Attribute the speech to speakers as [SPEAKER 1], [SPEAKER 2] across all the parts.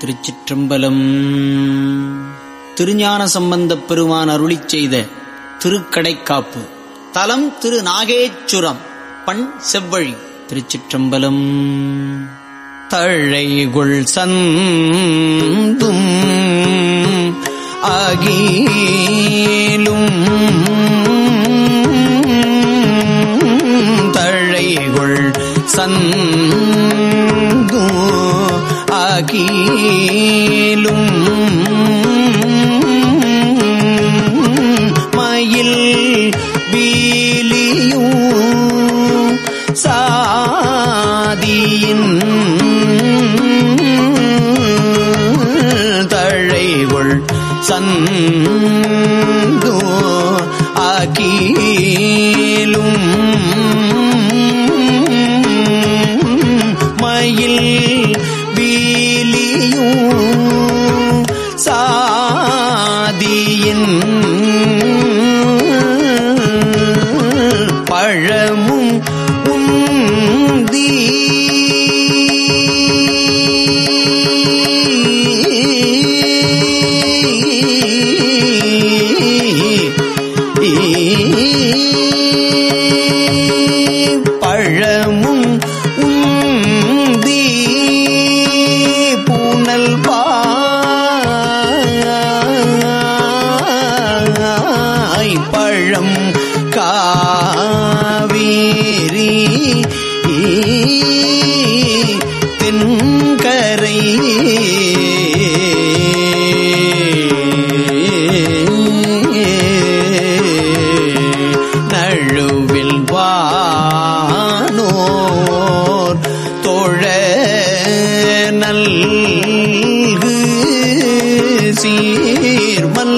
[SPEAKER 1] திருச்சிற்றம்பலம். திருஞான சம்பந்தப் பெருமான் அருளி செய்த திருக்கடைக்காப்பு. தலம் திரு நாகேச்சுரம் பண் செவ்வழி திருச்சிற்றம்பலம். தழைகுள் சந்தும் அகிலும் தழைகுள் சந்த மகிலும் மயில் வீலியும் சாதியின் தழைகொள் சன் சீர்மல்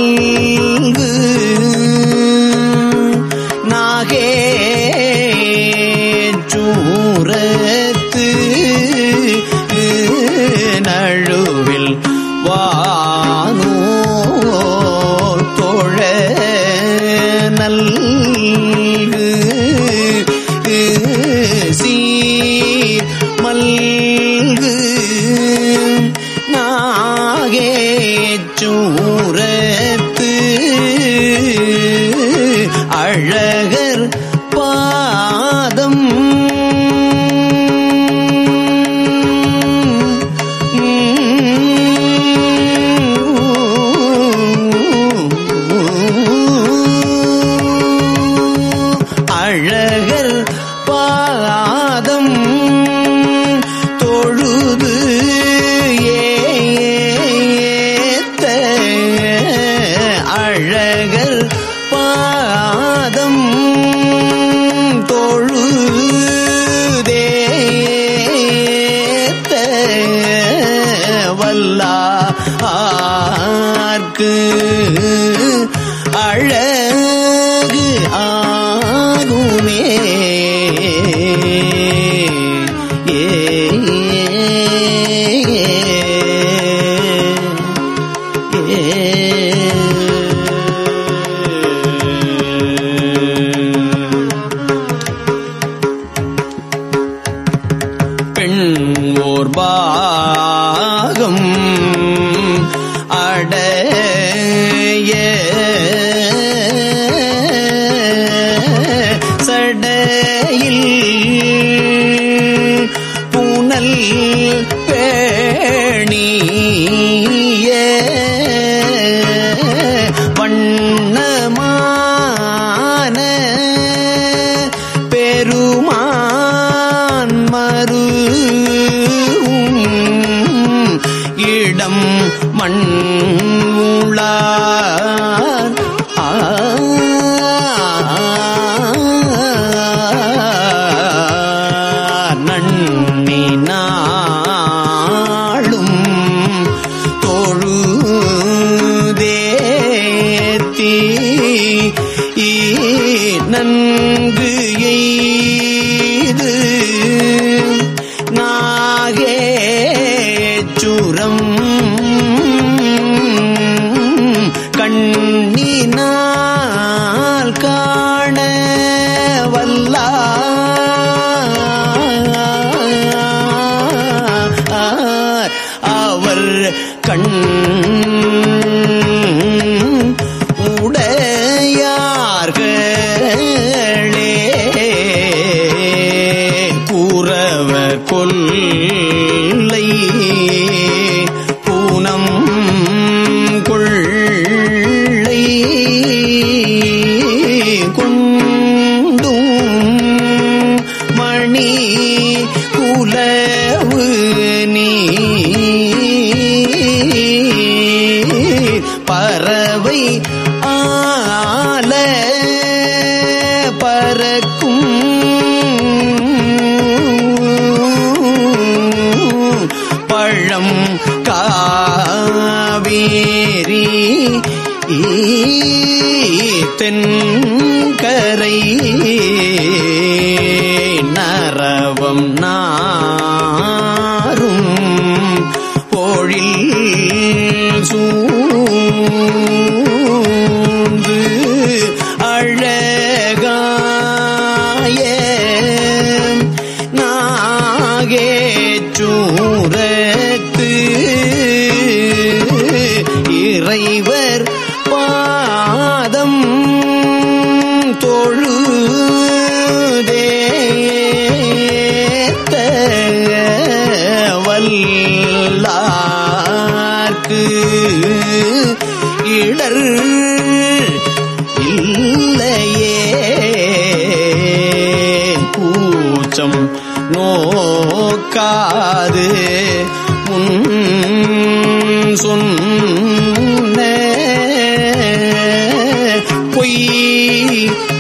[SPEAKER 1] பெண்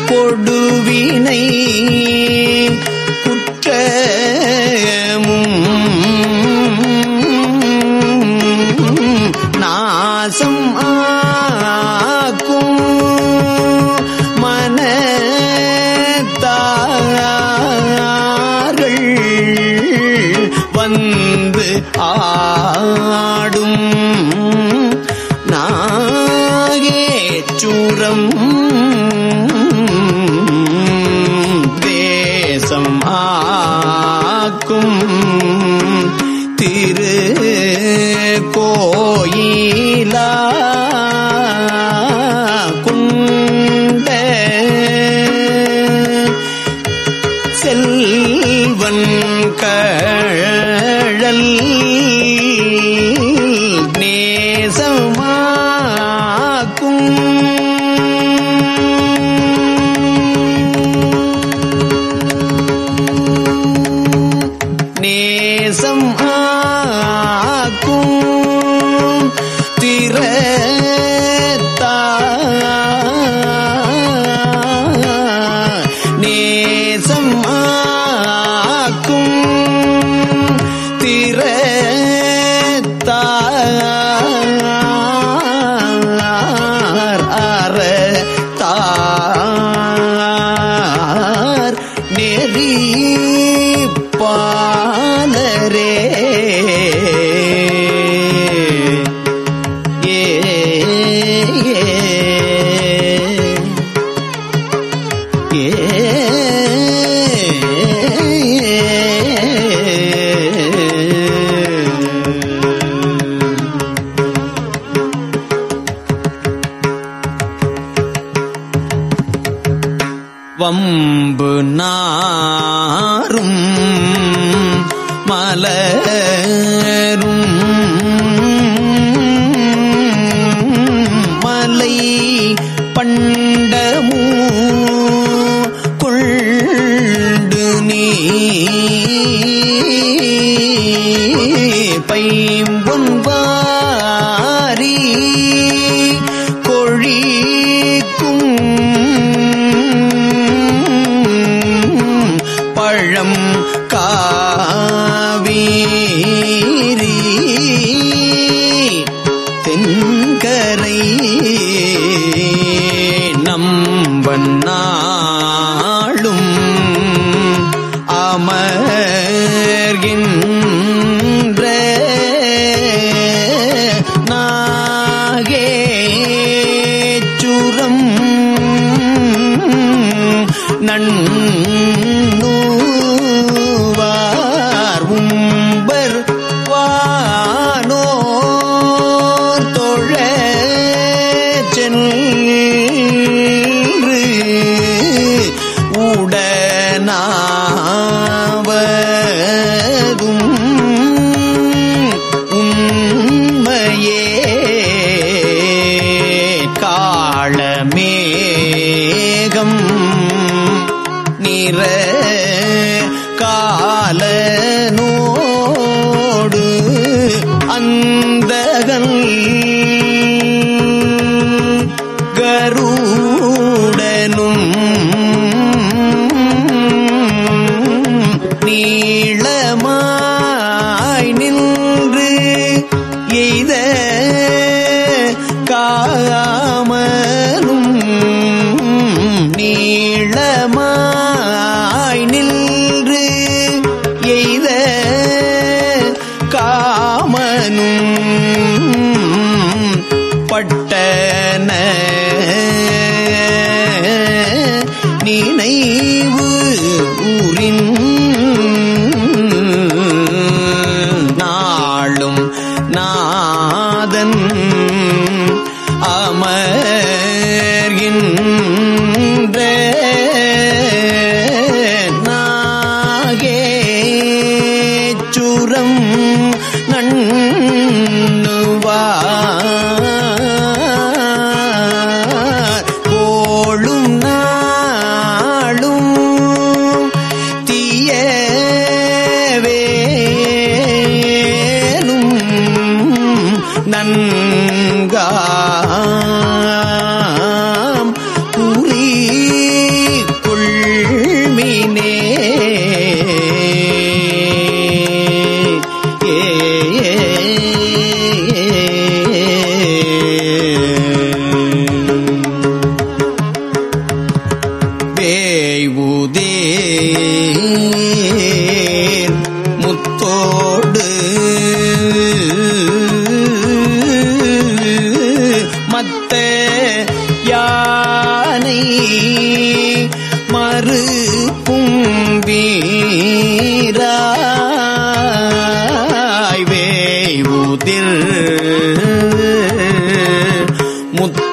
[SPEAKER 1] கொடுவினை ता மலரும். மலை பண்டமூ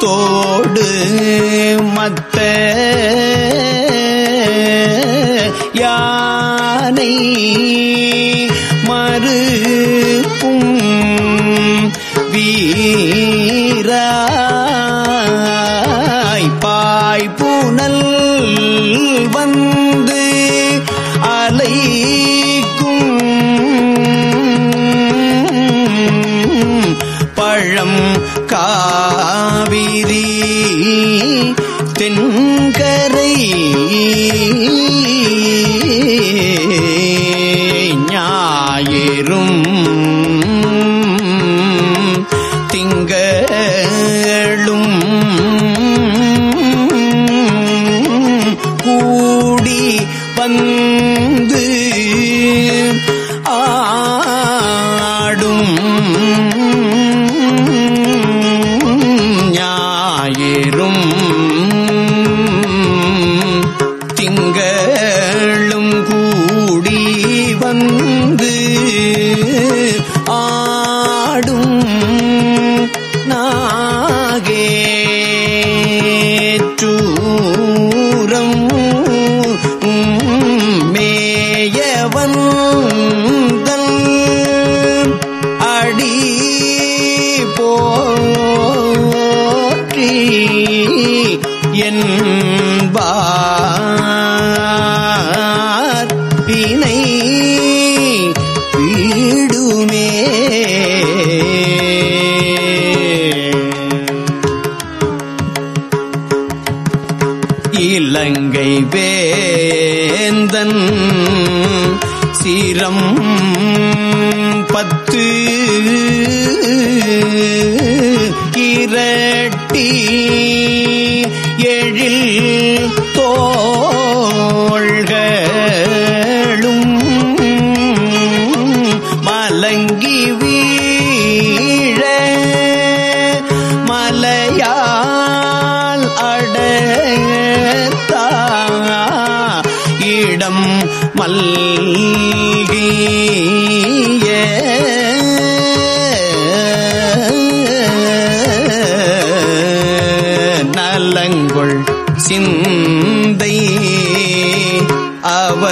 [SPEAKER 1] தோடு மத்த யானை மறுக்கும் வீராய் பாய்பூனல் வந்து அலைக்கும் பழம் கா பின் நாகே. பலம் பத்து இரட்டி எழில் அவ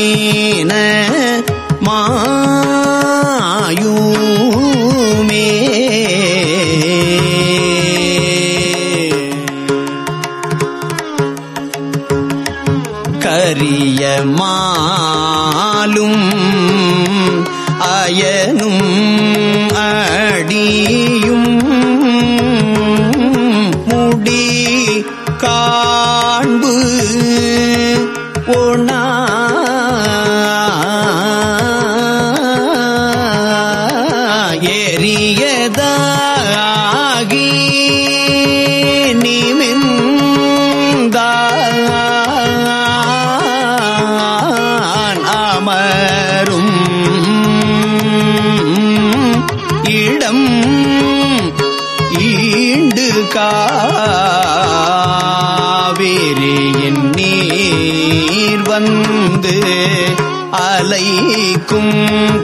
[SPEAKER 1] நவீன அமர்ந்தான் அமரும் இடம் ஈண்டு காவேரியின் நீர் வந்து அலைக்கும்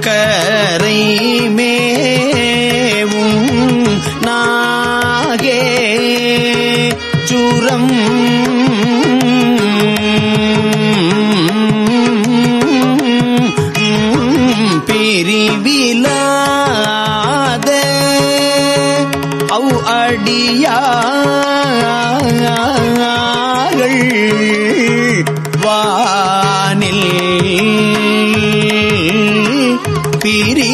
[SPEAKER 1] கரை அவ் அடியார்கள் வானில் பிரி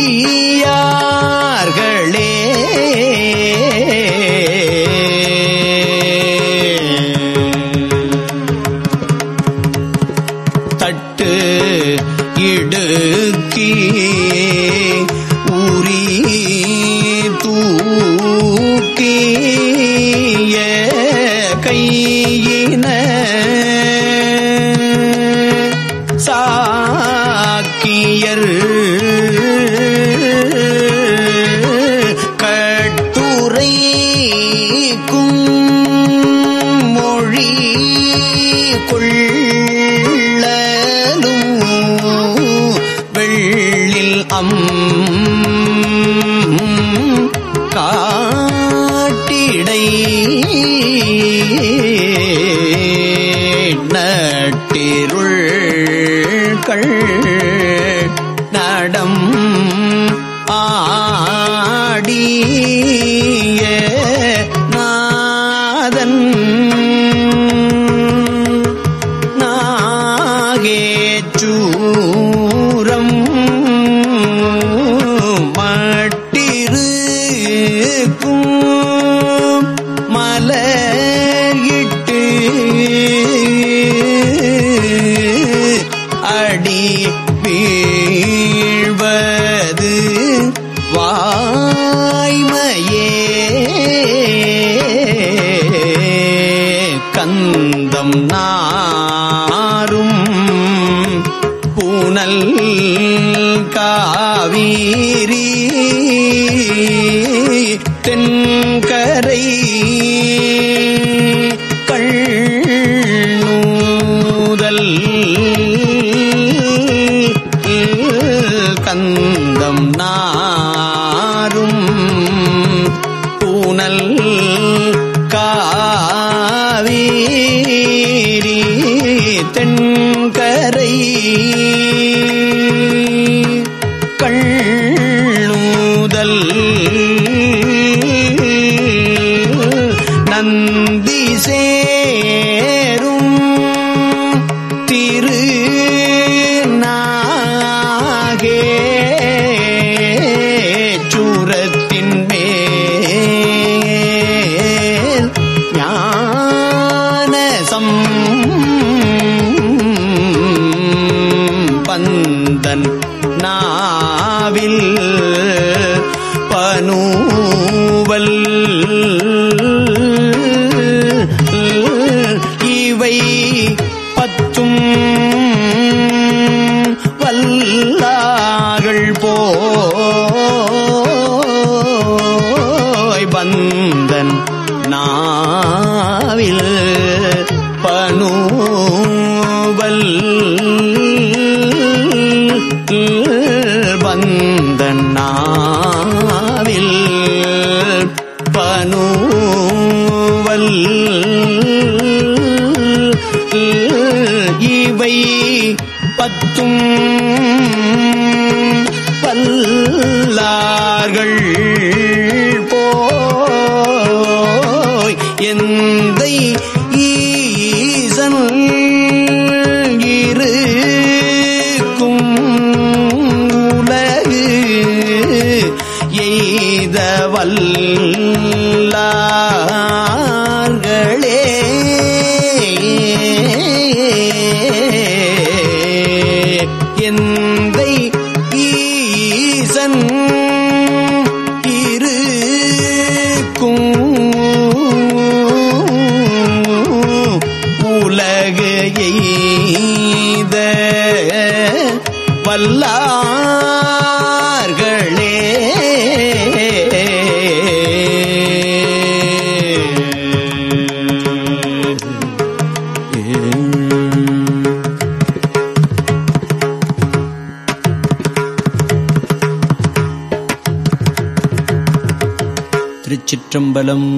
[SPEAKER 1] do முதல் கந்த மாவில் பனுவல் இவை பத்தும் பல்லார்கள் எந்தை திருச்சிற்றம்பலம்